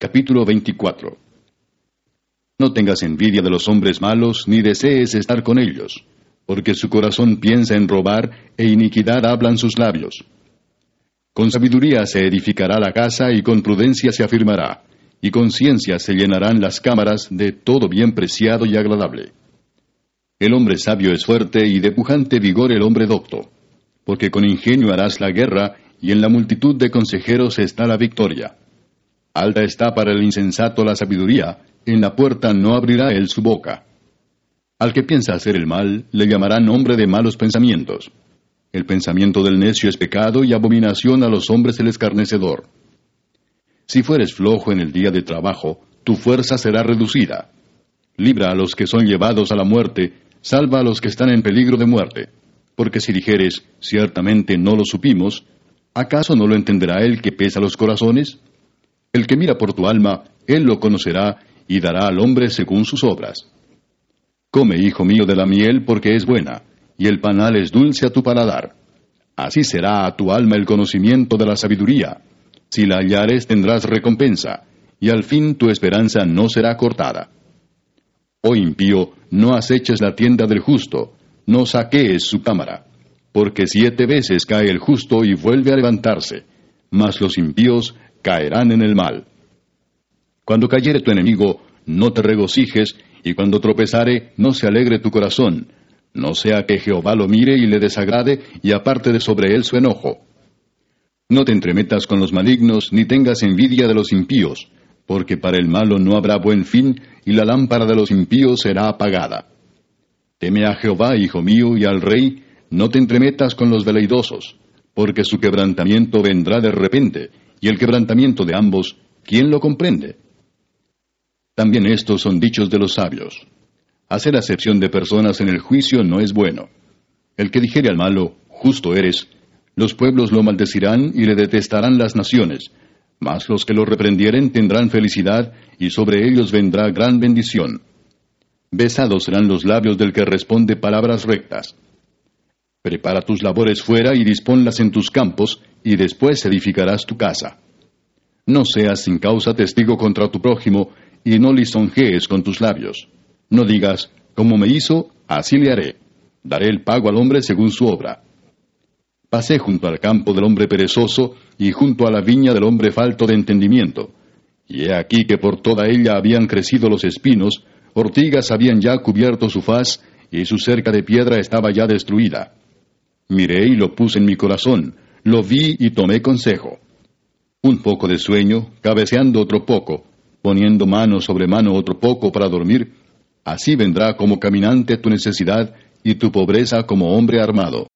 Capítulo 24 No tengas envidia de los hombres malos, ni desees estar con ellos, porque su corazón piensa en robar, e iniquidad hablan sus labios. Con sabiduría se edificará la casa, y con prudencia se afirmará, y con ciencia se llenarán las cámaras de todo bien preciado y agradable. El hombre sabio es fuerte, y de pujante vigor el hombre docto, porque con ingenio harás la guerra, y en la multitud de consejeros está la victoria. Alta está para el insensato la sabiduría, en la puerta no abrirá él su boca. Al que piensa hacer el mal, le llamarán hombre de malos pensamientos. El pensamiento del necio es pecado y abominación a los hombres el escarnecedor. Si fueres flojo en el día de trabajo, tu fuerza será reducida. Libra a los que son llevados a la muerte, salva a los que están en peligro de muerte. Porque si dijeres, ciertamente no lo supimos, ¿acaso no lo entenderá el que pesa los corazones? El que mira por tu alma, él lo conocerá y dará al hombre según sus obras. Come, hijo mío, de la miel porque es buena, y el panal es dulce a tu paladar. Así será a tu alma el conocimiento de la sabiduría. Si la hallares tendrás recompensa, y al fin tu esperanza no será cortada. Oh impío, no aceches la tienda del justo, no saquees su cámara, porque siete veces cae el justo y vuelve a levantarse, mas los impíos caerán en el mal. Cuando cayere tu enemigo, no te regocijes, y cuando tropezare, no se alegre tu corazón, no sea que Jehová lo mire y le desagrade, y aparte de sobre él su enojo. No te entremetas con los malignos, ni tengas envidia de los impíos, porque para el malo no habrá buen fin, y la lámpara de los impíos será apagada. Teme a Jehová, hijo mío, y al rey, no te entremetas con los veleidosos, porque su quebrantamiento vendrá de repente, y el quebrantamiento de ambos, ¿quién lo comprende? También estos son dichos de los sabios. Hacer acepción de personas en el juicio no es bueno. El que dijere al malo, justo eres, los pueblos lo maldecirán y le detestarán las naciones, mas los que lo reprendieren tendrán felicidad y sobre ellos vendrá gran bendición. Besados serán los labios del que responde palabras rectas. Prepara tus labores fuera y disponlas en tus campos, y después edificarás tu casa. No seas sin causa testigo contra tu prójimo, y no lisonjees con tus labios. No digas, como me hizo, así le haré. Daré el pago al hombre según su obra. Pasé junto al campo del hombre perezoso y junto a la viña del hombre falto de entendimiento. Y he aquí que por toda ella habían crecido los espinos, ortigas habían ya cubierto su faz, y su cerca de piedra estaba ya destruida. Miré y lo puse en mi corazón, lo vi y tomé consejo. Un poco de sueño, cabeceando otro poco, poniendo mano sobre mano otro poco para dormir, así vendrá como caminante tu necesidad y tu pobreza como hombre armado.